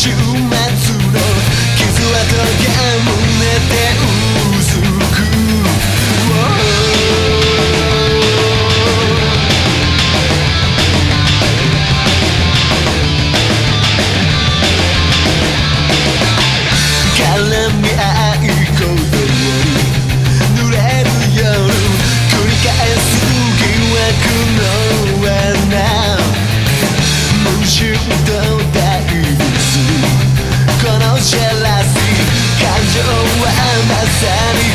週末の傷跡が胸でうずくガラ今はまさに